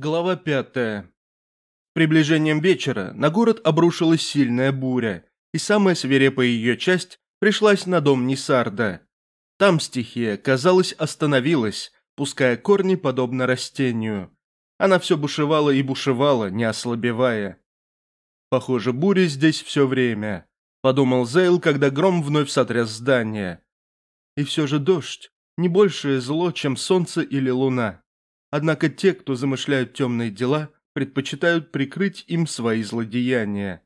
Глава 5. Приближением вечера на город обрушилась сильная буря, и самая свирепая ее часть пришлась на дом Нисарда. Там стихия, казалось, остановилась, пуская корни подобно растению. Она все бушевала и бушевала, не ослабевая. «Похоже, буря здесь все время», – подумал Зейл, когда гром вновь сотряс здание. «И все же дождь – не большее зло, чем солнце или луна». Однако те, кто замышляют темные дела, предпочитают прикрыть им свои злодеяния.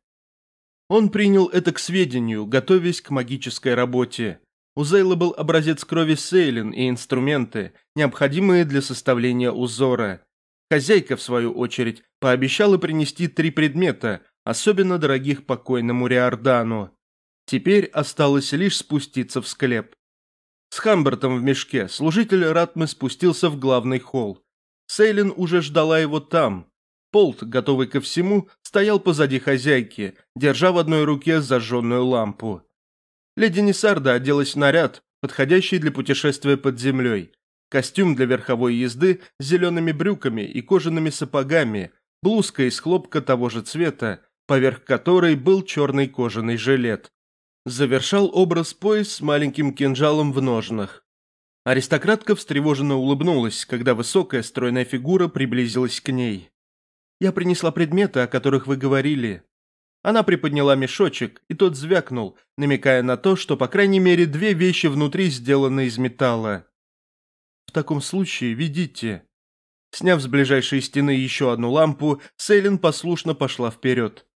Он принял это к сведению, готовясь к магической работе. У Зейла был образец крови Сейлин и инструменты, необходимые для составления узора. Хозяйка, в свою очередь, пообещала принести три предмета, особенно дорогих покойному Риордану. Теперь осталось лишь спуститься в склеп. С Хамбертом в мешке служитель Ратмы спустился в главный холл. Сейлин уже ждала его там. Полт, готовый ко всему, стоял позади хозяйки, держа в одной руке зажженную лампу. Леди Несарда оделась в наряд, подходящий для путешествия под землей. Костюм для верховой езды с зелеными брюками и кожаными сапогами, блузка из хлопка того же цвета, поверх которой был черный кожаный жилет. Завершал образ пояс с маленьким кинжалом в ножнах. Аристократка встревоженно улыбнулась, когда высокая стройная фигура приблизилась к ней. «Я принесла предметы, о которых вы говорили». Она приподняла мешочек, и тот звякнул, намекая на то, что по крайней мере две вещи внутри сделаны из металла. «В таком случае, видите, Сняв с ближайшей стены еще одну лампу, Сейлин послушно пошла вперед.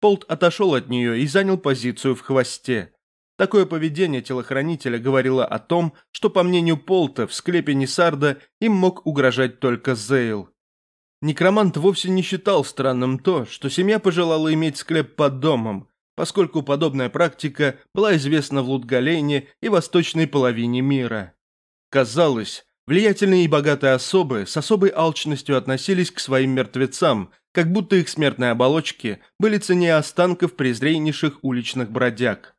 Полт отошел от нее и занял позицию в хвосте. Такое поведение телохранителя говорило о том, что, по мнению Полта, в склепе Несарда им мог угрожать только Зейл. Некромант вовсе не считал странным то, что семья пожелала иметь склеп под домом, поскольку подобная практика была известна в Лутгалейне и восточной половине мира. Казалось, влиятельные и богатые особы с особой алчностью относились к своим мертвецам, как будто их смертные оболочки были цене останков презреннейших уличных бродяг.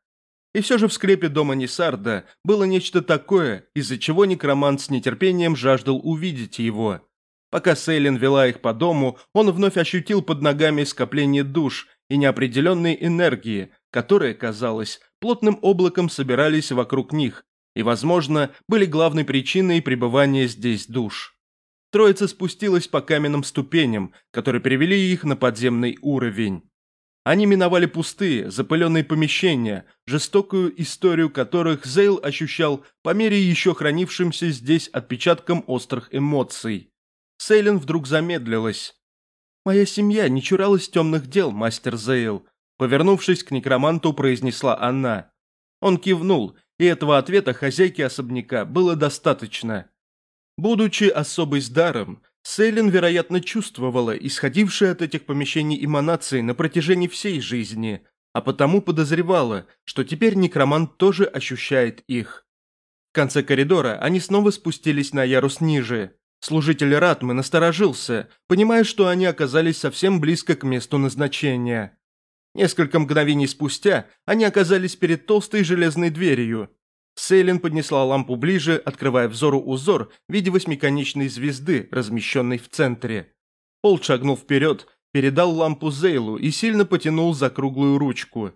И все же в скрепе дома Нисарда было нечто такое, из-за чего некромант с нетерпением жаждал увидеть его. Пока Сейлин вела их по дому, он вновь ощутил под ногами скопление душ и неопределенной энергии, которые, казалось, плотным облаком собирались вокруг них и, возможно, были главной причиной пребывания здесь душ. Троица спустилась по каменным ступеням, которые привели их на подземный уровень. Они миновали пустые, запыленные помещения, жестокую историю которых Зейл ощущал по мере еще хранившимся здесь отпечатком острых эмоций. Сейлин вдруг замедлилась. «Моя семья не чуралась темных дел, мастер Зейл», повернувшись к некроманту, произнесла она. Он кивнул, и этого ответа хозяйке особняка было достаточно. Будучи особой с даром, Сейлин, вероятно, чувствовала исходившие от этих помещений эманации на протяжении всей жизни, а потому подозревала, что теперь некромант тоже ощущает их. В конце коридора они снова спустились на ярус ниже. Служитель Ратмы насторожился, понимая, что они оказались совсем близко к месту назначения. Несколько мгновений спустя они оказались перед толстой железной дверью, Сейлин поднесла лампу ближе, открывая взору узор в виде восьмиконечной звезды, размещенной в центре. Пол шагнул вперед, передал лампу Зейлу и сильно потянул за круглую ручку.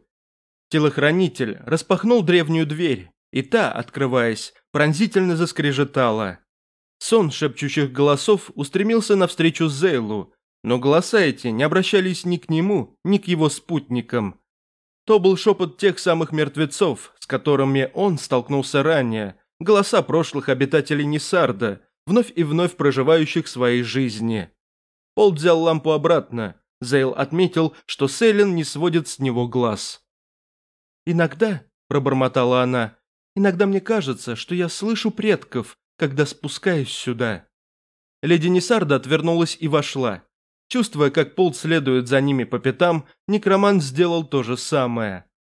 Телохранитель распахнул древнюю дверь, и та, открываясь, пронзительно заскрежетала. Сон шепчущих голосов устремился навстречу Зейлу, но голоса эти не обращались ни к нему, ни к его спутникам. То был шепот тех самых мертвецов, которыми он столкнулся ранее, голоса прошлых обитателей Несарда, вновь и вновь проживающих свои жизни. Пол взял лампу обратно. Зейл отметил, что Сейлин не сводит с него глаз. «Иногда», – пробормотала она, – «иногда мне кажется, что я слышу предков, когда спускаюсь сюда». Леди Несарда отвернулась и вошла. Чувствуя, как Пол следует за ними по пятам, некромант сделал то же самое.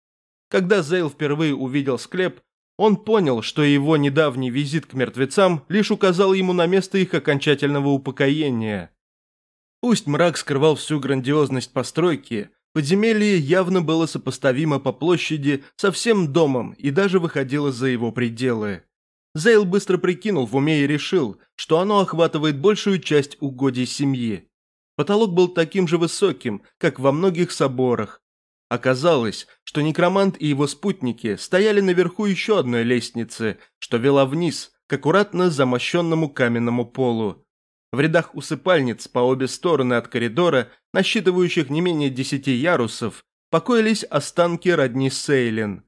Когда Зейл впервые увидел склеп, он понял, что его недавний визит к мертвецам лишь указал ему на место их окончательного упокоения. Пусть мрак скрывал всю грандиозность постройки, подземелье явно было сопоставимо по площади со всем домом и даже выходило за его пределы. Зейл быстро прикинул в уме и решил, что оно охватывает большую часть угодий семьи. Потолок был таким же высоким, как во многих соборах, Оказалось, что некромант и его спутники стояли наверху еще одной лестницы, что вела вниз, к аккуратно замощенному каменному полу. В рядах усыпальниц по обе стороны от коридора, насчитывающих не менее десяти ярусов, покоились останки родни Сейлин.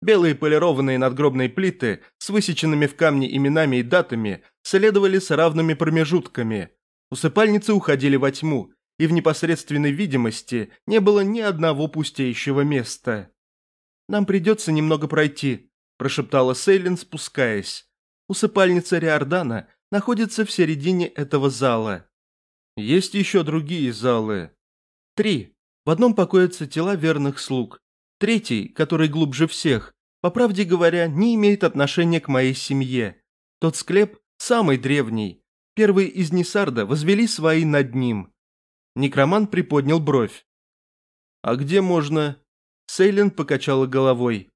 Белые полированные надгробные плиты с высеченными в камне именами и датами следовали с равными промежутками. Усыпальницы уходили во тьму, и в непосредственной видимости не было ни одного пустеющего места. «Нам придется немного пройти», – прошептала Сейлин, спускаясь. «Усыпальница Риордана находится в середине этого зала». «Есть еще другие залы». «Три. В одном покоятся тела верных слуг. Третий, который глубже всех, по правде говоря, не имеет отношения к моей семье. Тот склеп самый древний. Первые из Несарда возвели свои над ним. Некроман приподнял бровь. «А где можно?» Сейлин покачала головой.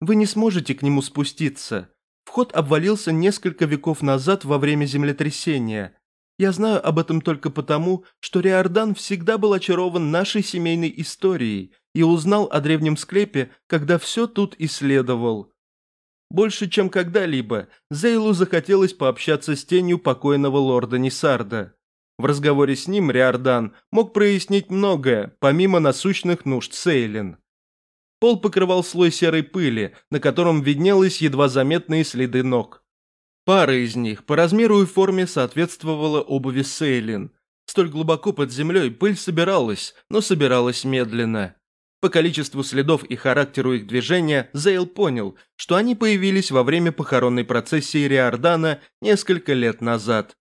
«Вы не сможете к нему спуститься. Вход обвалился несколько веков назад во время землетрясения. Я знаю об этом только потому, что Риордан всегда был очарован нашей семейной историей и узнал о древнем склепе, когда все тут исследовал». Больше, чем когда-либо, Зейлу захотелось пообщаться с тенью покойного лорда Нисарда. В разговоре с ним Риордан мог прояснить многое, помимо насущных нужд Сейлин. Пол покрывал слой серой пыли, на котором виднелись едва заметные следы ног. Пара из них по размеру и форме соответствовала обуви Сейлин. Столь глубоко под землей пыль собиралась, но собиралась медленно. По количеству следов и характеру их движения Зейл понял, что они появились во время похоронной процессии Риордана несколько лет назад.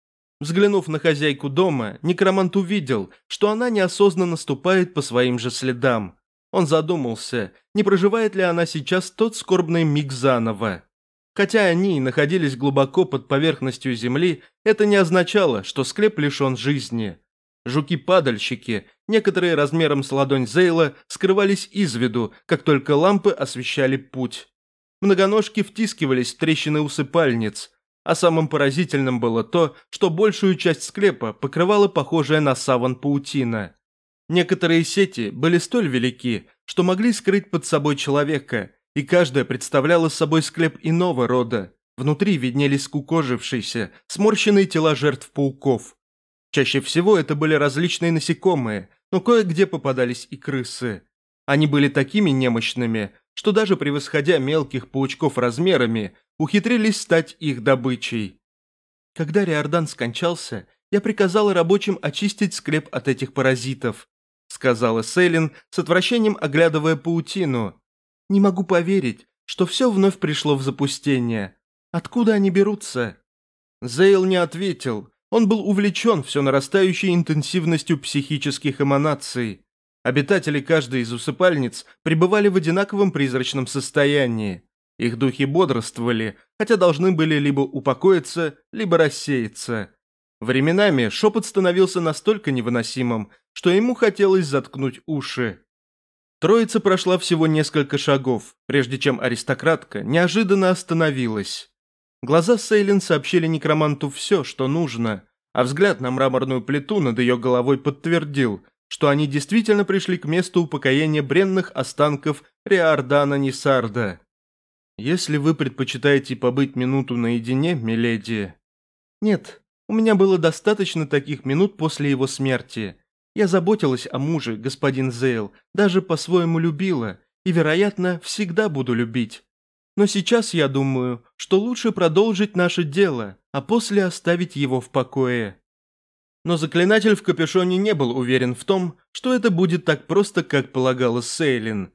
Взглянув на хозяйку дома, некромант увидел, что она неосознанно ступает по своим же следам. Он задумался, не проживает ли она сейчас тот скорбный миг заново. Хотя они находились глубоко под поверхностью земли, это не означало, что склеп лишен жизни. Жуки-падальщики, некоторые размером с ладонь Зейла, скрывались из виду, как только лампы освещали путь. Многоножки втискивались в трещины усыпальниц, а самым поразительным было то, что большую часть склепа покрывала похожая на саван паутина. Некоторые сети были столь велики, что могли скрыть под собой человека, и каждая представляла собой склеп иного рода. Внутри виднелись скукожившиеся, сморщенные тела жертв пауков. Чаще всего это были различные насекомые, но кое-где попадались и крысы. Они были такими немощными, что даже превосходя мелких паучков размерами, ухитрились стать их добычей. Когда Риордан скончался, я приказала рабочим очистить склеп от этих паразитов, сказала Селин, с отвращением оглядывая паутину. Не могу поверить, что все вновь пришло в запустение. Откуда они берутся? Зейл не ответил. Он был увлечен все нарастающей интенсивностью психических эманаций. Обитатели каждой из усыпальниц пребывали в одинаковом призрачном состоянии. Их духи бодрствовали, хотя должны были либо упокоиться, либо рассеяться. Временами шепот становился настолько невыносимым, что ему хотелось заткнуть уши. Троица прошла всего несколько шагов, прежде чем аристократка неожиданно остановилась. Глаза Сейлин сообщили некроманту все, что нужно, а взгляд на мраморную плиту над ее головой подтвердил – что они действительно пришли к месту упокоения бренных останков Риордана Нисарда. Если вы предпочитаете побыть минуту наедине, миледи... Нет, у меня было достаточно таких минут после его смерти. Я заботилась о муже, господин Зейл, даже по-своему любила, и, вероятно, всегда буду любить. Но сейчас я думаю, что лучше продолжить наше дело, а после оставить его в покое. Но заклинатель в капюшоне не был уверен в том, что это будет так просто, как полагала Сейлин.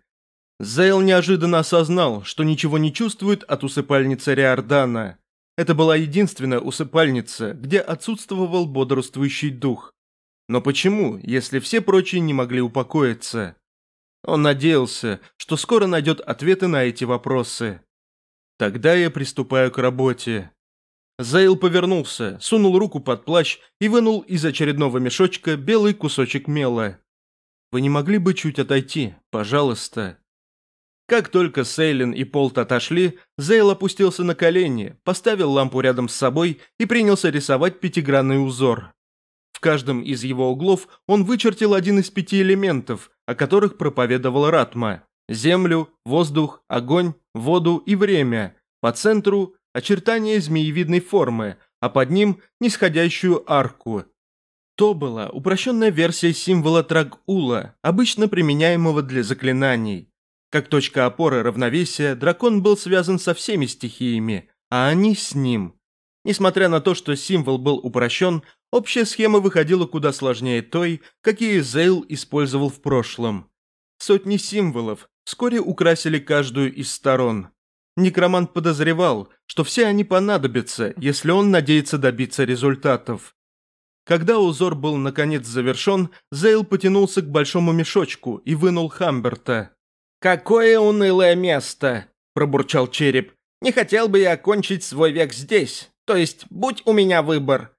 Зейл неожиданно осознал, что ничего не чувствует от усыпальницы Риордана. Это была единственная усыпальница, где отсутствовал бодрствующий дух. Но почему, если все прочие не могли упокоиться? Он надеялся, что скоро найдет ответы на эти вопросы. Тогда я приступаю к работе. Зейл повернулся, сунул руку под плащ и вынул из очередного мешочка белый кусочек мела. «Вы не могли бы чуть отойти, пожалуйста?» Как только Сейлин и Полт отошли, Зейл опустился на колени, поставил лампу рядом с собой и принялся рисовать пятигранный узор. В каждом из его углов он вычертил один из пяти элементов, о которых проповедовал Ратма – землю, воздух, огонь, воду и время, по центру очертания змеевидной формы, а под ним нисходящую арку. То была упрощенная версия символа Трагула, обычно применяемого для заклинаний. Как точка опоры равновесия, дракон был связан со всеми стихиями, а они с ним. Несмотря на то, что символ был упрощен, общая схема выходила куда сложнее той, какие Зейл использовал в прошлом. Сотни символов вскоре украсили каждую из сторон. Некромант подозревал, что все они понадобятся, если он надеется добиться результатов. Когда узор был наконец завершен, Зейл потянулся к большому мешочку и вынул Хамберта. «Какое унылое место!» – пробурчал череп. «Не хотел бы я окончить свой век здесь, то есть будь у меня выбор!»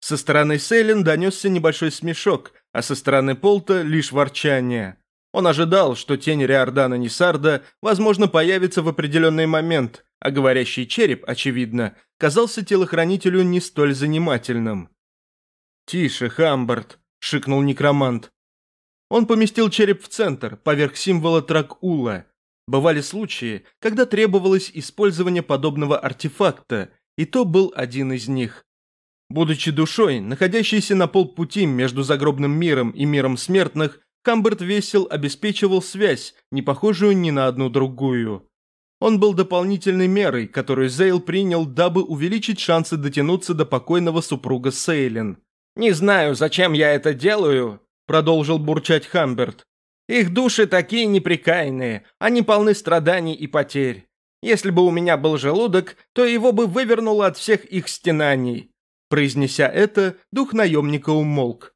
Со стороны Сейлин донесся небольшой смешок, а со стороны Полта лишь ворчание – он ожидал, что тень Риордана Нисарда, возможно, появится в определенный момент, а говорящий череп, очевидно, казался телохранителю не столь занимательным. «Тише, Хамбард», — шикнул некромант. Он поместил череп в центр, поверх символа Тракула. Бывали случаи, когда требовалось использование подобного артефакта, и то был один из них. Будучи душой, находящейся на полпути между загробным миром и миром смертных, Камберт Весел обеспечивал связь, не похожую ни на одну другую. Он был дополнительной мерой, которую Зейл принял, дабы увеличить шансы дотянуться до покойного супруга Сейлин. «Не знаю, зачем я это делаю», — продолжил бурчать Хамберт. «Их души такие неприкаянные, они полны страданий и потерь. Если бы у меня был желудок, то его бы вывернуло от всех их стенаний». Произнеся это, дух наемника умолк.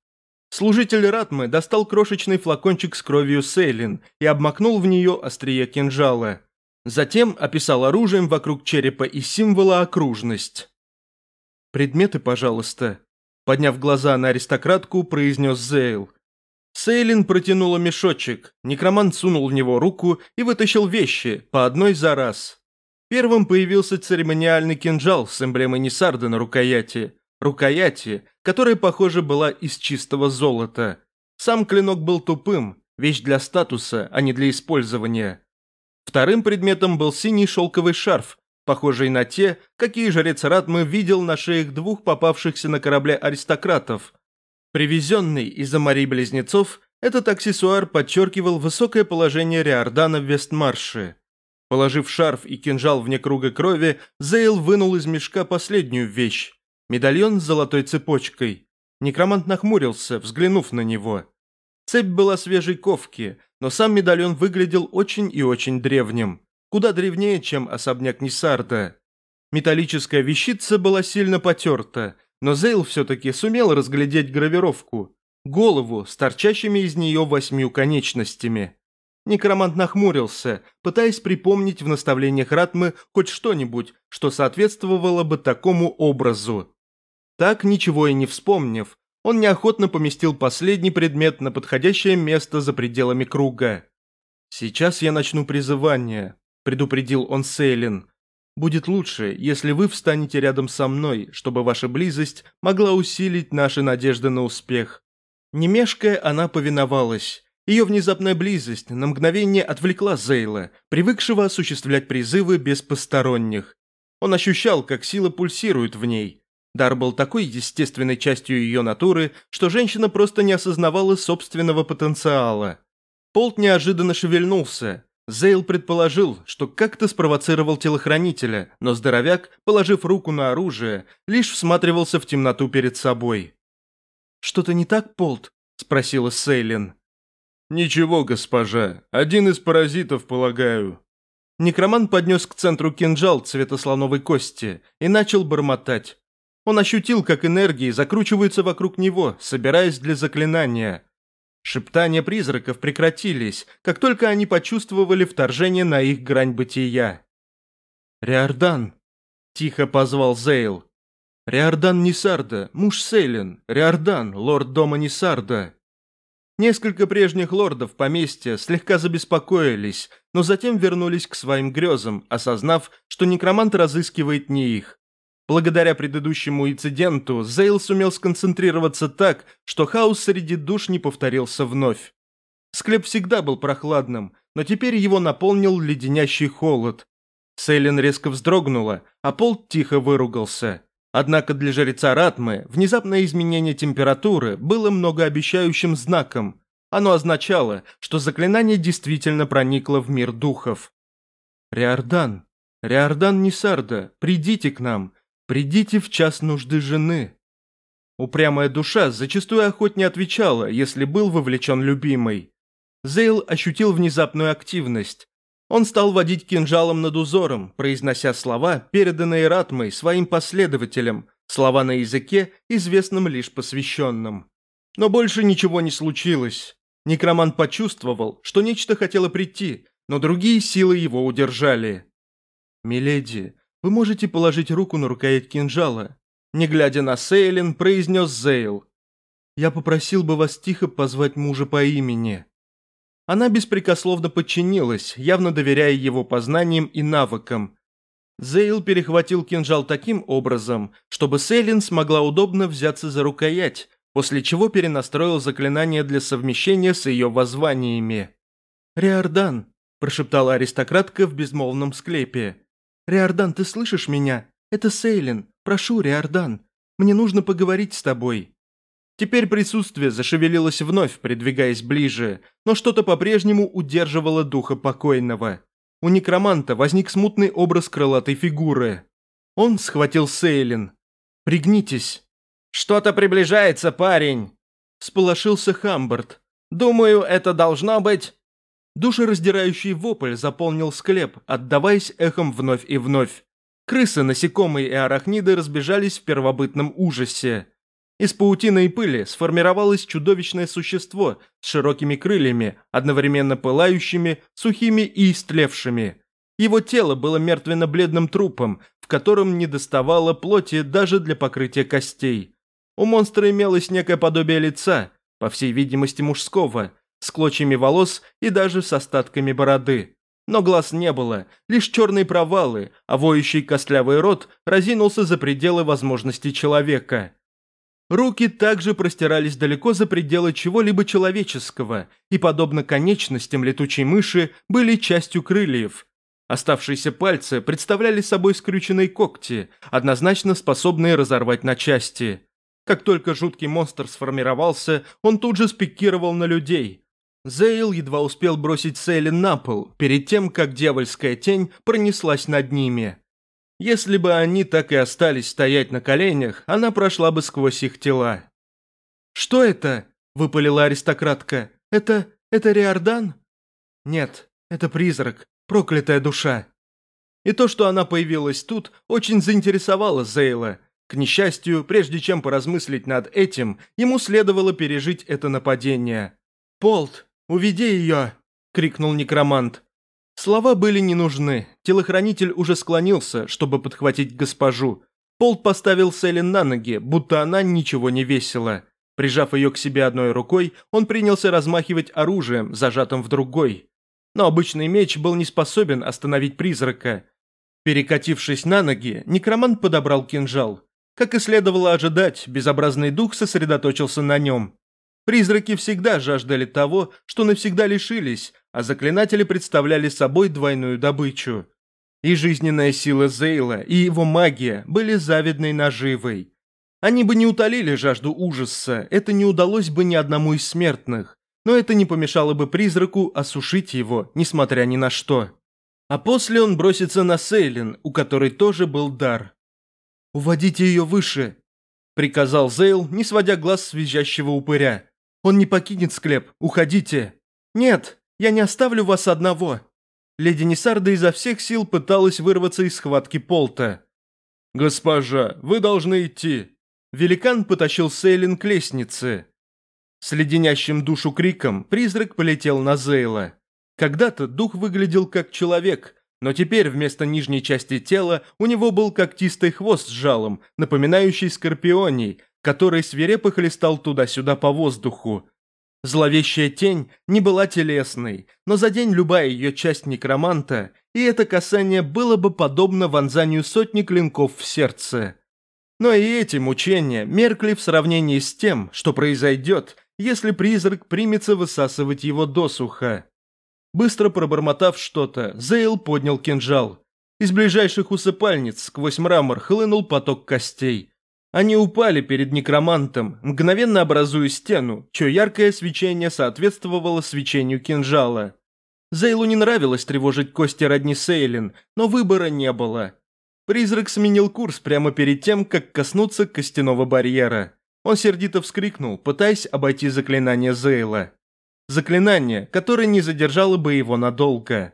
Служитель Ратмы достал крошечный флакончик с кровью Сейлин и обмакнул в нее острие кинжала. Затем описал оружием вокруг черепа и символа окружность. «Предметы, пожалуйста», – подняв глаза на аристократку, произнес Зейл. Сейлин протянула мешочек, некромант сунул в него руку и вытащил вещи, по одной за раз. Первым появился церемониальный кинжал с эмблемой Несарда на рукояти – рукояти, которая, похоже, была из чистого золота. Сам клинок был тупым, вещь для статуса, а не для использования. Вторым предметом был синий шелковый шарф, похожий на те, какие жрец Ратмы видел на шеях двух попавшихся на корабле аристократов. Привезенный из-за морей близнецов, этот аксессуар подчеркивал высокое положение Риордана в Вестмарше. Положив шарф и кинжал вне круга крови, Зейл вынул из мешка последнюю вещь медальон с золотой цепочкой. Некромант нахмурился, взглянув на него. Цепь была свежей ковки, но сам медальон выглядел очень и очень древним. Куда древнее, чем особняк Нисарда. Металлическая вещица была сильно потерта, но Зейл все-таки сумел разглядеть гравировку. Голову с торчащими из нее восьмью конечностями. Некромант нахмурился, пытаясь припомнить в наставлениях Ратмы хоть что-нибудь, что соответствовало бы такому образу. Так, ничего и не вспомнив, он неохотно поместил последний предмет на подходящее место за пределами круга. «Сейчас я начну призывание», – предупредил он Сейлин. «Будет лучше, если вы встанете рядом со мной, чтобы ваша близость могла усилить наши надежды на успех». Не она повиновалась. Ее внезапная близость на мгновение отвлекла Зейла, привыкшего осуществлять призывы без посторонних. Он ощущал, как сила пульсирует в ней, Дар был такой естественной частью ее натуры, что женщина просто не осознавала собственного потенциала. Полт неожиданно шевельнулся. Зейл предположил, что как-то спровоцировал телохранителя, но здоровяк, положив руку на оружие, лишь всматривался в темноту перед собой. «Что-то не так, Полт?» – спросила Сейлин. «Ничего, госпожа. Один из паразитов, полагаю». Некроман поднес к центру кинжал цвета слоновой кости и начал бормотать. Он ощутил, как энергии закручиваются вокруг него, собираясь для заклинания. Шептания призраков прекратились, как только они почувствовали вторжение на их грань бытия. «Риордан!» – тихо позвал Зейл. «Риордан Нисарда, муж Сейлен. Риордан, лорд дома Нисарда». Несколько прежних лордов поместья слегка забеспокоились, но затем вернулись к своим грезам, осознав, что некромант разыскивает не их. Благодаря предыдущему инциденту, Зейл сумел сконцентрироваться так, что хаос среди душ не повторился вновь. Склеп всегда был прохладным, но теперь его наполнил леденящий холод. Сейлин резко вздрогнула, а Пол тихо выругался. Однако для жреца Ратмы внезапное изменение температуры было многообещающим знаком. Оно означало, что заклинание действительно проникло в мир духов. «Риордан! Риордан Нисарда, придите к нам! «Придите в час нужды жены». Упрямая душа зачастую охотнее отвечала, если был вовлечен любимый. Зейл ощутил внезапную активность. Он стал водить кинжалом над узором, произнося слова, переданные Ратмой своим последователям, слова на языке, известным лишь посвященным. Но больше ничего не случилось. Некроман почувствовал, что нечто хотело прийти, но другие силы его удержали. «Миледи, вы можете положить руку на рукоять кинжала», – не глядя на Сейлин, произнес Зейл. «Я попросил бы вас тихо позвать мужа по имени». Она беспрекословно подчинилась, явно доверяя его познаниям и навыкам. Зейл перехватил кинжал таким образом, чтобы Сейлин смогла удобно взяться за рукоять, после чего перенастроил заклинание для совмещения с ее воззваниями. «Риордан», – прошептала аристократка в безмолвном склепе, «Риордан, ты слышишь меня? Это Сейлин. Прошу, Риордан. Мне нужно поговорить с тобой». Теперь присутствие зашевелилось вновь, придвигаясь ближе, но что-то по-прежнему удерживало духа покойного. У некроманта возник смутный образ крылатой фигуры. Он схватил Сейлин. «Пригнитесь». «Что-то приближается, парень!» Всполошился Хамберт. «Думаю, это должна быть Душераздирающий вопль заполнил склеп, отдаваясь эхом вновь и вновь. Крысы, насекомые и арахниды разбежались в первобытном ужасе. Из паутины и пыли сформировалось чудовищное существо с широкими крыльями, одновременно пылающими, сухими и истлевшими. Его тело было мертвенно-бледным трупом, в котором недоставало плоти даже для покрытия костей. У монстра имелось некое подобие лица, по всей видимости мужского – с клочьями волос и даже с остатками бороды. Но глаз не было, лишь черные провалы, а воющий костлявый рот разинулся за пределы возможностей человека. Руки также простирались далеко за пределы чего-либо человеческого, и, подобно конечностям летучей мыши, были частью крыльев. Оставшиеся пальцы представляли собой скрюченные когти, однозначно способные разорвать на части. Как только жуткий монстр сформировался, он тут же спикировал на людей – Зейл едва успел бросить Сейли на пол, перед тем, как дьявольская тень пронеслась над ними. Если бы они так и остались стоять на коленях, она прошла бы сквозь их тела. «Что это?» – выпалила аристократка. «Это... это Риордан?» «Нет, это призрак, проклятая душа». И то, что она появилась тут, очень заинтересовало Зейла. К несчастью, прежде чем поразмыслить над этим, ему следовало пережить это нападение. «Полт, «Уведи ее!» – крикнул некромант. Слова были не нужны. Телохранитель уже склонился, чтобы подхватить госпожу. Полт поставил Селин на ноги, будто она ничего не весила. Прижав ее к себе одной рукой, он принялся размахивать оружием, зажатым в другой. Но обычный меч был не способен остановить призрака. Перекатившись на ноги, некромант подобрал кинжал. Как и следовало ожидать, безобразный дух сосредоточился на нем. Призраки всегда жаждали того, что навсегда лишились, а заклинатели представляли собой двойную добычу. И жизненная сила Зейла, и его магия были завидной наживой. Они бы не утолили жажду ужаса, это не удалось бы ни одному из смертных, но это не помешало бы призраку осушить его, несмотря ни на что. А после он бросится на Сейлин, у которой тоже был дар. «Уводите ее выше», – приказал Зейл, не сводя глаз с визжащего упыря. Он не покинет склеп. Уходите!» «Нет, я не оставлю вас одного!» Леди Несарда изо всех сил пыталась вырваться из схватки Полта. «Госпожа, вы должны идти!» Великан потащил Сейлин к лестнице. С леденящим душу криком призрак полетел на Зейла. Когда-то дух выглядел как человек, но теперь вместо нижней части тела у него был когтистый хвост с жалом, напоминающий скорпионий, который свирепо хлестал туда-сюда по воздуху. Зловещая тень не была телесной, но за день любая ее часть некроманта, и это касание было бы подобно вонзанию сотни клинков в сердце. Но и эти мучения меркли в сравнении с тем, что произойдет, если призрак примется высасывать его досуха. Быстро пробормотав что-то, Зейл поднял кинжал. Из ближайших усыпальниц сквозь мрамор хлынул поток костей. Они упали перед некромантом, мгновенно образуя стену, чье яркое свечение соответствовало свечению кинжала. Зейлу не нравилось тревожить кости родни Сейлин, но выбора не было. Призрак сменил курс прямо перед тем, как коснуться костяного барьера. Он сердито вскрикнул, пытаясь обойти заклинание Зейла. Заклинание, которое не задержало бы его надолго.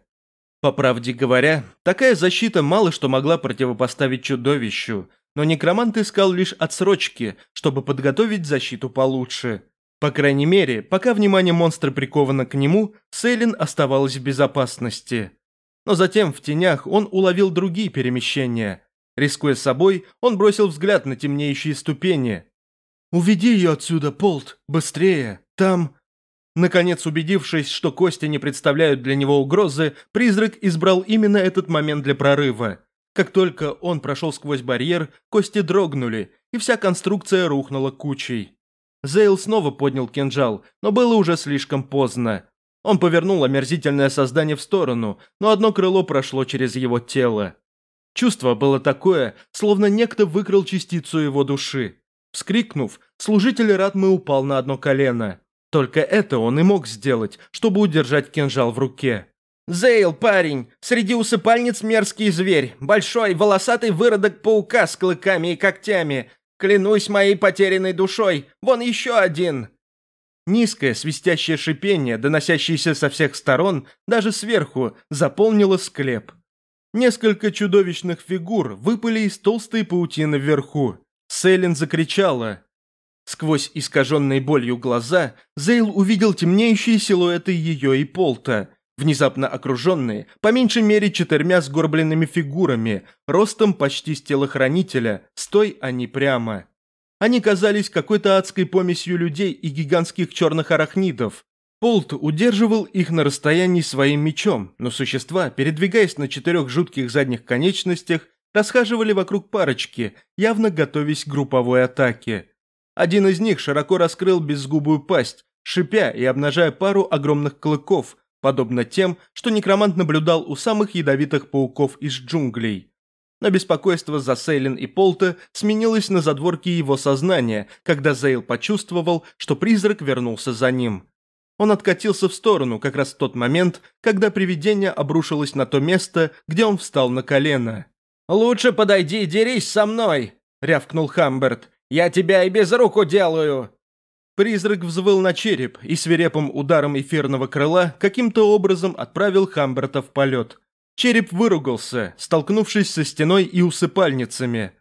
По правде говоря, такая защита мало что могла противопоставить чудовищу – но некромант искал лишь отсрочки, чтобы подготовить защиту получше. По крайней мере, пока внимание монстра приковано к нему, Сейлин оставалась в безопасности. Но затем в тенях он уловил другие перемещения. Рискуя собой, он бросил взгляд на темнеющие ступени. «Уведи ее отсюда, Полт! Быстрее! Там...» Наконец, убедившись, что кости не представляют для него угрозы, призрак избрал именно этот момент для прорыва. Как только он прошел сквозь барьер, кости дрогнули, и вся конструкция рухнула кучей. Зейл снова поднял кинжал, но было уже слишком поздно. Он повернул омерзительное создание в сторону, но одно крыло прошло через его тело. Чувство было такое, словно некто выкрал частицу его души. Вскрикнув, служитель Ратмы упал на одно колено. Только это он и мог сделать, чтобы удержать кинжал в руке. «Зейл, парень! Среди усыпальниц мерзкий зверь, большой, волосатый выродок паука с клыками и когтями. Клянусь моей потерянной душой, вон еще один!» Низкое свистящее шипение, доносящееся со всех сторон, даже сверху, заполнило склеп. Несколько чудовищных фигур выпали из толстой паутины вверху. Селин закричала. Сквозь искаженные болью глаза Зейл увидел темнеющие силуэты ее и Полта – внезапно окруженные по меньшей мере четырьмя сгорбленными фигурами, ростом почти с телохранителя, стой они прямо. Они казались какой-то адской помесью людей и гигантских черных арахнидов. Полт удерживал их на расстоянии своим мечом, но существа, передвигаясь на четырех жутких задних конечностях, расхаживали вокруг парочки, явно готовясь к групповой атаке. Один из них широко раскрыл безгубую пасть, шипя и обнажая пару огромных клыков, подобно тем, что некромант наблюдал у самых ядовитых пауков из джунглей. Но беспокойство за Сейлин и Полта сменилось на задворке его сознания, когда Зейл почувствовал, что призрак вернулся за ним. Он откатился в сторону как раз в тот момент, когда привидение обрушилось на то место, где он встал на колено. «Лучше подойди и дерись со мной!» – рявкнул Хамберт. «Я тебя и без рук уделаю!» Призрак взвыл на череп и свирепым ударом эфирного крыла каким-то образом отправил Хамберта в полет. Череп выругался, столкнувшись со стеной и усыпальницами.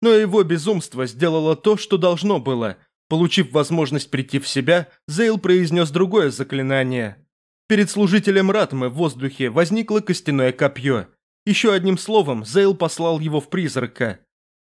Но его безумство сделало то, что должно было. Получив возможность прийти в себя, Зейл произнес другое заклинание. Перед служителем Ратмы в воздухе возникло костяное копье. Еще одним словом, Зейл послал его в призрака.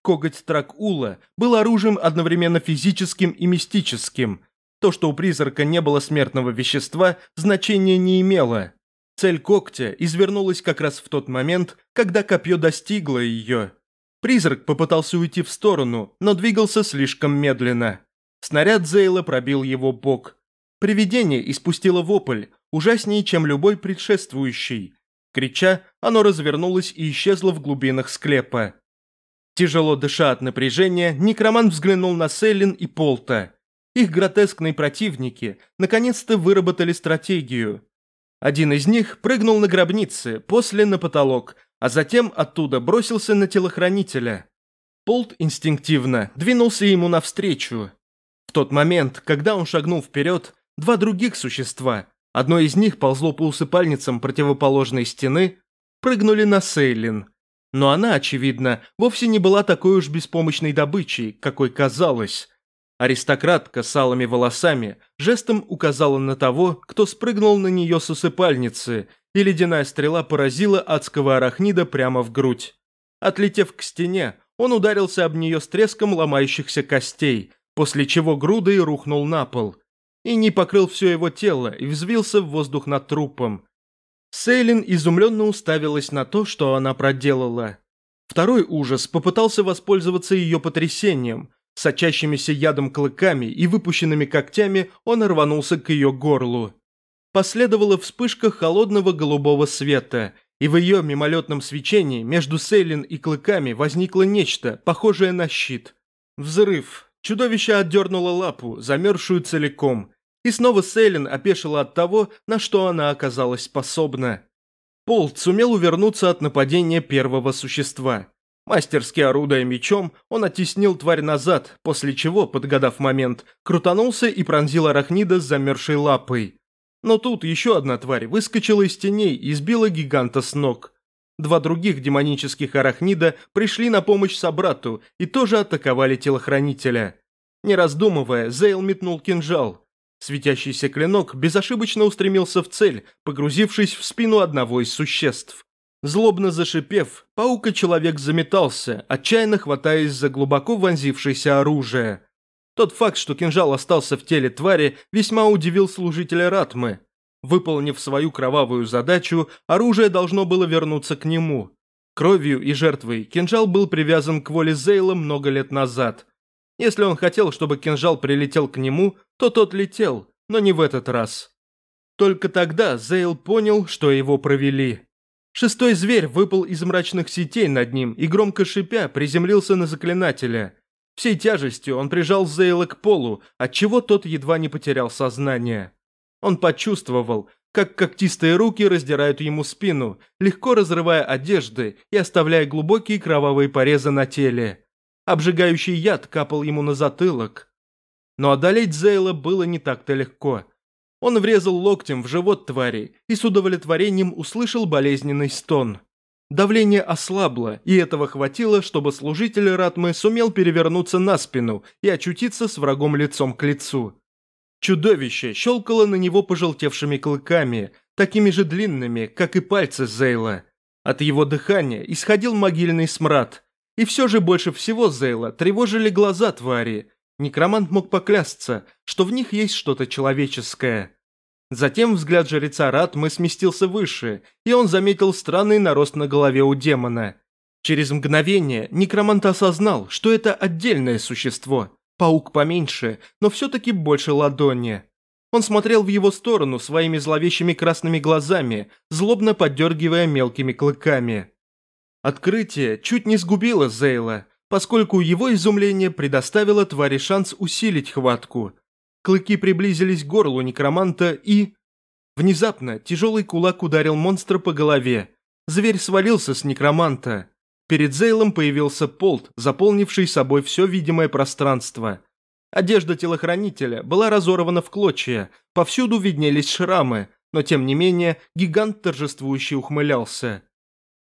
Коготь Тракула был оружием одновременно физическим и мистическим. То, что у призрака не было смертного вещества, значения не имело. Цель когтя извернулась как раз в тот момент, когда копье достигло ее. Призрак попытался уйти в сторону, но двигался слишком медленно. Снаряд Зейла пробил его бок. Привидение испустило вопль, ужаснее, чем любой предшествующий. Крича, оно развернулось и исчезло в глубинах склепа. Тяжело дыша от напряжения, некромант взглянул на Селин и Полта. Их гротескные противники наконец-то выработали стратегию. Один из них прыгнул на гробницы, после на потолок, а затем оттуда бросился на телохранителя. Полт инстинктивно двинулся ему навстречу. В тот момент, когда он шагнул вперед, два других существа, одно из них ползло по усыпальницам противоположной стены, прыгнули на Сейлин – но она, очевидно, вовсе не была такой уж беспомощной добычей, какой казалось. Аристократка с алыми волосами жестом указала на того, кто спрыгнул на нее с усыпальницы, и ледяная стрела поразила адского арахнида прямо в грудь. Отлетев к стене, он ударился об нее с треском ломающихся костей, после чего грудой рухнул на пол. И не покрыл все его тело и взвился в воздух над трупом. Сейлин изумленно уставилась на то, что она проделала. Второй ужас попытался воспользоваться ее потрясением. Сочащимися ядом клыками и выпущенными когтями он рванулся к ее горлу. Последовала вспышка холодного голубого света, и в ее мимолетном свечении между Сейлин и клыками возникло нечто, похожее на щит. Взрыв. Чудовище отдернуло лапу, замерзшую целиком, и снова Селин опешила от того, на что она оказалась способна. Полт сумел увернуться от нападения первого существа. Мастерски орудая мечом, он оттеснил тварь назад, после чего, подгадав момент, крутанулся и пронзил арахнида с замерзшей лапой. Но тут еще одна тварь выскочила из теней и сбила гиганта с ног. Два других демонических арахнида пришли на помощь собрату и тоже атаковали телохранителя. Не раздумывая, Зейл метнул кинжал, Светящийся клинок безошибочно устремился в цель, погрузившись в спину одного из существ. Злобно зашипев, паука-человек заметался, отчаянно хватаясь за глубоко вонзившееся оружие. Тот факт, что кинжал остался в теле твари, весьма удивил служителя Ратмы. Выполнив свою кровавую задачу, оружие должно было вернуться к нему. Кровью и жертвой кинжал был привязан к воле Зейла много лет назад – если он хотел, чтобы кинжал прилетел к нему, то тот летел, но не в этот раз. Только тогда Зейл понял, что его провели. Шестой зверь выпал из мрачных сетей над ним и громко шипя приземлился на заклинателя. Всей тяжестью он прижал Зейла к полу, отчего тот едва не потерял сознание. Он почувствовал, как когтистые руки раздирают ему спину, легко разрывая одежды и оставляя глубокие кровавые порезы на теле. Обжигающий яд капал ему на затылок. Но одолеть Зейла было не так-то легко. Он врезал локтем в живот твари и с удовлетворением услышал болезненный стон. Давление ослабло, и этого хватило, чтобы служитель Ратмы сумел перевернуться на спину и очутиться с врагом лицом к лицу. Чудовище щелкало на него пожелтевшими клыками, такими же длинными, как и пальцы Зейла. От его дыхания исходил могильный смрад, и все же больше всего Зейла тревожили глаза твари. Некромант мог поклясться, что в них есть что-то человеческое. Затем взгляд жреца Ратмы сместился выше, и он заметил странный нарост на голове у демона. Через мгновение некромант осознал, что это отдельное существо. Паук поменьше, но все-таки больше ладони. Он смотрел в его сторону своими зловещими красными глазами, злобно подергивая мелкими клыками. Открытие чуть не сгубило Зейла, поскольку его изумление предоставило твари шанс усилить хватку. Клыки приблизились к горлу некроманта и... Внезапно тяжелый кулак ударил монстра по голове. Зверь свалился с некроманта. Перед Зейлом появился полт, заполнивший собой все видимое пространство. Одежда телохранителя была разорвана в клочья, повсюду виднелись шрамы, но тем не менее гигант торжествующе ухмылялся.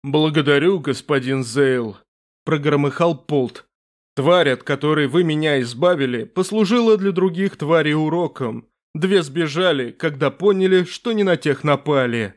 «Благодарю, господин Зейл», – прогромыхал Полт. «Тварь, от которой вы меня избавили, послужила для других тварей уроком. Две сбежали, когда поняли, что не на тех напали».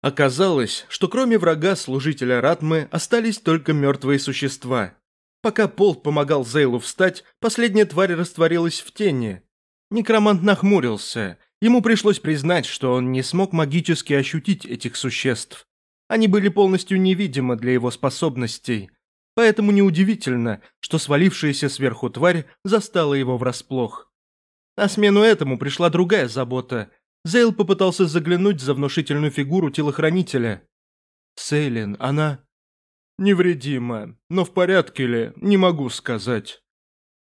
Оказалось, что кроме врага служителя Ратмы остались только мертвые существа. Пока Полт помогал Зейлу встать, последняя тварь растворилась в тени. Некромант нахмурился. Ему пришлось признать, что он не смог магически ощутить этих существ. Они были полностью невидимы для его способностей, поэтому неудивительно, что свалившаяся сверху тварь застала его врасплох. На смену этому пришла другая забота. Зейл попытался заглянуть за внушительную фигуру телохранителя. «Сейлин, она...» «Невредима, но в порядке ли, не могу сказать».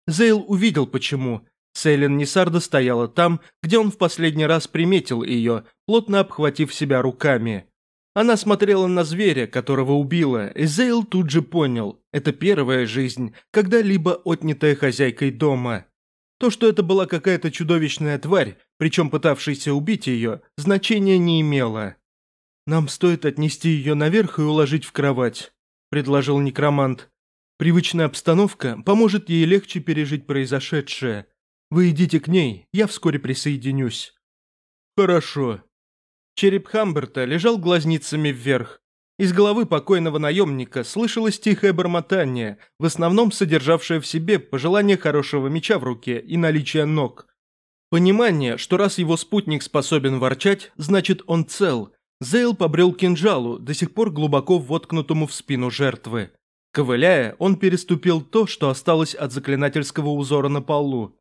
Зейл увидел, почему. Сейлин Несарда стояла там, где он в последний раз приметил ее, плотно обхватив себя руками. Она смотрела на зверя, которого убила, и Зейл тут же понял – это первая жизнь, когда-либо отнятая хозяйкой дома. То, что это была какая-то чудовищная тварь, причем пытавшаяся убить ее, значения не имело. «Нам стоит отнести ее наверх и уложить в кровать», – предложил некромант. «Привычная обстановка поможет ей легче пережить произошедшее. Вы идите к ней, я вскоре присоединюсь». «Хорошо», Череп Хамберта лежал глазницами вверх. Из головы покойного наемника слышалось тихое бормотание, в основном содержавшее в себе пожелание хорошего меча в руке и наличие ног. Понимание, что раз его спутник способен ворчать, значит он цел. Зейл побрел кинжалу, до сих пор глубоко воткнутому в спину жертвы. Ковыляя, он переступил то, что осталось от заклинательского узора на полу.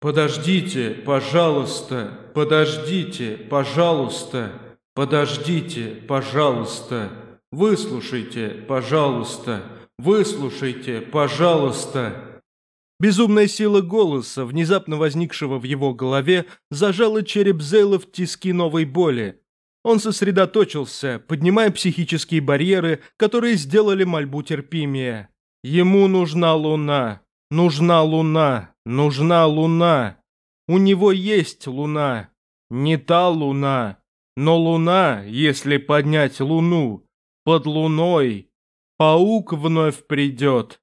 «Подождите, пожалуйста, подождите, пожалуйста, подождите, пожалуйста, выслушайте, пожалуйста, выслушайте, пожалуйста». Безумная сила голоса, внезапно возникшего в его голове, зажала череп Зейла в тиски новой боли. Он сосредоточился, поднимая психические барьеры, которые сделали мольбу терпимее. Ему нужна луна. Нужна луна. Нужна луна. У него есть луна. Не та луна. Но луна, если поднять луну, под луной, паук вновь придет.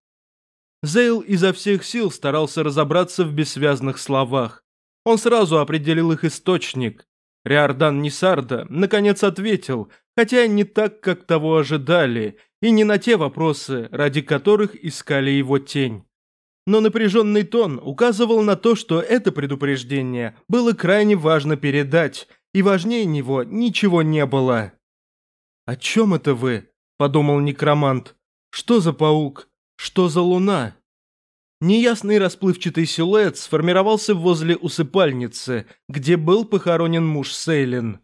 Зейл изо всех сил старался разобраться в бессвязных словах. Он сразу определил их источник. Риордан Нисарда наконец ответил, хотя не так, как того ожидали, и не на те вопросы, ради которых искали его тень но напряженный тон указывал на то, что это предупреждение было крайне важно передать, и важнее него ничего не было. «О чем это вы?» – подумал некромант. «Что за паук? Что за луна?» Неясный расплывчатый силуэт сформировался возле усыпальницы, где был похоронен муж Сейлин.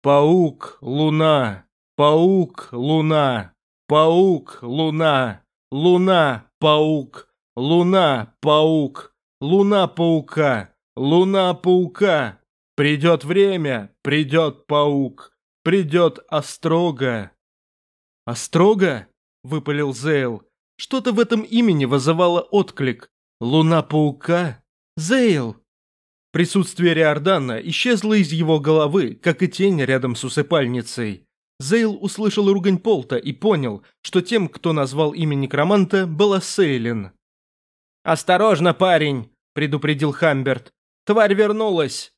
«Паук, луна, паук, луна, паук, луна, луна, паук, Луна, паук, луна паука, луна паука. Придет время, придет паук, придет острога. Острога? Выпалил Зейл. Что-то в этом имени вызывало отклик. Луна паука? Зейл! Присутствие Риордана исчезло из его головы, как и тень рядом с усыпальницей. Зейл услышал ругань Полта и понял, что тем, кто назвал имя некроманта, была Сейлин. «Осторожно, парень!» – предупредил Хамберт. «Тварь вернулась!»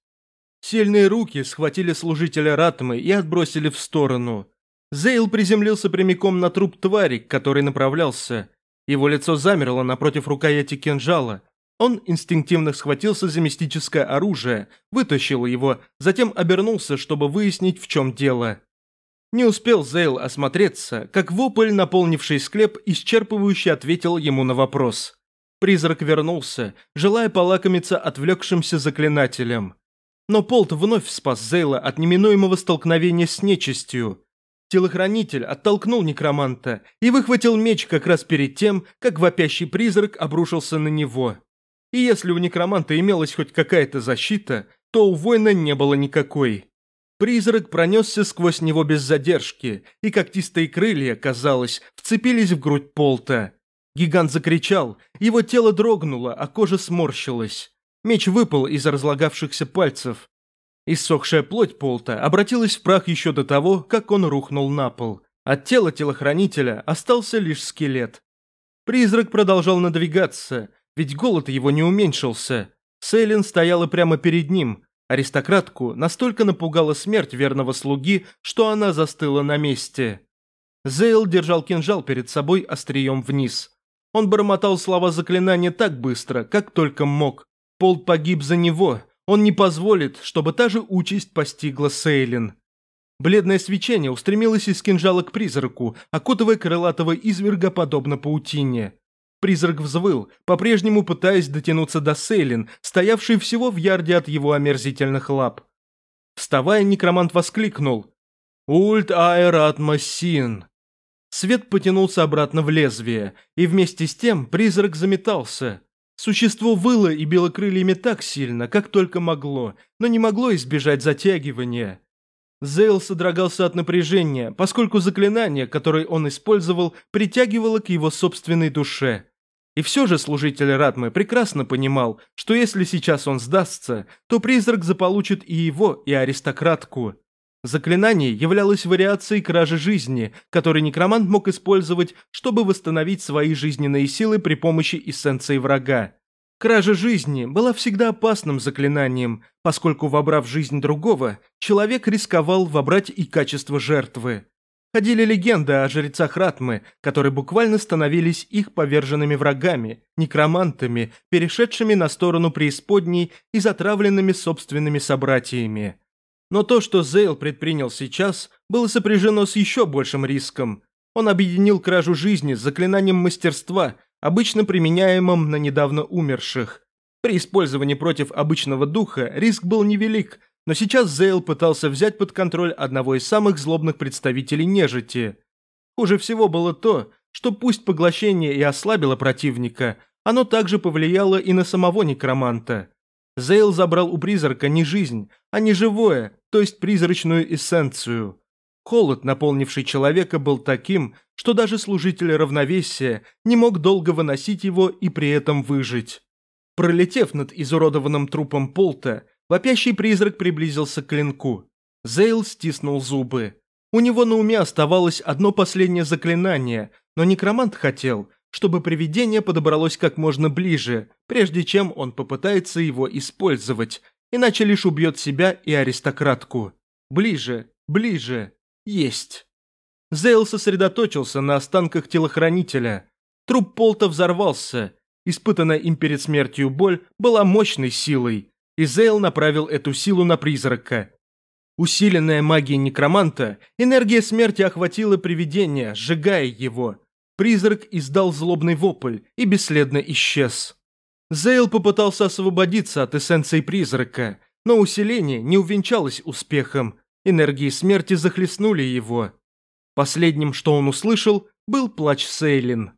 Сильные руки схватили служителя Ратмы и отбросили в сторону. Зейл приземлился прямиком на труп твари, который которой направлялся. Его лицо замерло напротив рукояти кинжала. Он инстинктивно схватился за мистическое оружие, вытащил его, затем обернулся, чтобы выяснить, в чем дело. Не успел Зейл осмотреться, как вопль, наполнивший склеп, исчерпывающе ответил ему на вопрос – Призрак вернулся, желая полакомиться отвлекшимся заклинателем. Но Полт вновь спас Зейла от неминуемого столкновения с нечистью. Телохранитель оттолкнул некроманта и выхватил меч как раз перед тем, как вопящий призрак обрушился на него. И если у некроманта имелась хоть какая-то защита, то у воина не было никакой. Призрак пронесся сквозь него без задержки, и когтистые крылья, казалось, вцепились в грудь Полта. Гигант закричал, его тело дрогнуло, а кожа сморщилась. Меч выпал из разлагавшихся пальцев. Иссохшая плоть Полта обратилась в прах еще до того, как он рухнул на пол. От тела телохранителя остался лишь скелет. Призрак продолжал надвигаться, ведь голод его не уменьшился. Сейлин стояла прямо перед ним. Аристократку настолько напугала смерть верного слуги, что она застыла на месте. Зейл держал кинжал перед собой острием вниз – он бормотал слова заклинания так быстро, как только мог. Пол погиб за него, он не позволит, чтобы та же участь постигла Сейлин. Бледное свечение устремилось из кинжала к призраку, окутывая крылатого изверга подобно паутине. Призрак взвыл, по-прежнему пытаясь дотянуться до Сейлин, стоявшей всего в ярде от его омерзительных лап. Вставая, некромант воскликнул. «Ульт аэратмасин!» Свет потянулся обратно в лезвие, и вместе с тем призрак заметался. Существо выло и било крыльями так сильно, как только могло, но не могло избежать затягивания. Зейл содрогался от напряжения, поскольку заклинание, которое он использовал, притягивало к его собственной душе. И все же служитель Ратмы прекрасно понимал, что если сейчас он сдастся, то призрак заполучит и его, и аристократку. Заклинание являлось вариацией кражи жизни, которую некромант мог использовать, чтобы восстановить свои жизненные силы при помощи эссенции врага. Кража жизни была всегда опасным заклинанием, поскольку, вобрав жизнь другого, человек рисковал вобрать и качество жертвы. Ходили легенды о жрецах Ратмы, которые буквально становились их поверженными врагами, некромантами, перешедшими на сторону преисподней и затравленными собственными собратьями. Но то, что Зейл предпринял сейчас, было сопряжено с еще большим риском. Он объединил кражу жизни с заклинанием мастерства, обычно применяемым на недавно умерших. При использовании против обычного духа риск был невелик, но сейчас Зейл пытался взять под контроль одного из самых злобных представителей нежити. Хуже всего было то, что пусть поглощение и ослабило противника, оно также повлияло и на самого некроманта – Зейл забрал у призрака не жизнь, а не живое, то есть призрачную эссенцию. Холод, наполнивший человека, был таким, что даже служитель равновесия не мог долго выносить его и при этом выжить. Пролетев над изуродованным трупом Полта, вопящий призрак приблизился к клинку. Зейл стиснул зубы. У него на уме оставалось одно последнее заклинание, но некромант хотел – чтобы привидение подобралось как можно ближе, прежде чем он попытается его использовать, иначе лишь убьет себя и аристократку. Ближе, ближе, есть. Зейл сосредоточился на останках телохранителя. Труп Полта взорвался. Испытанная им перед смертью боль была мощной силой, и Зейл направил эту силу на призрака. Усиленная магией некроманта, энергия смерти охватила привидение, сжигая его – Призрак издал злобный вопль и бесследно исчез. Зейл попытался освободиться от эссенции призрака, но усиление не увенчалось успехом, энергии смерти захлестнули его. Последним, что он услышал, был плач Сейлин.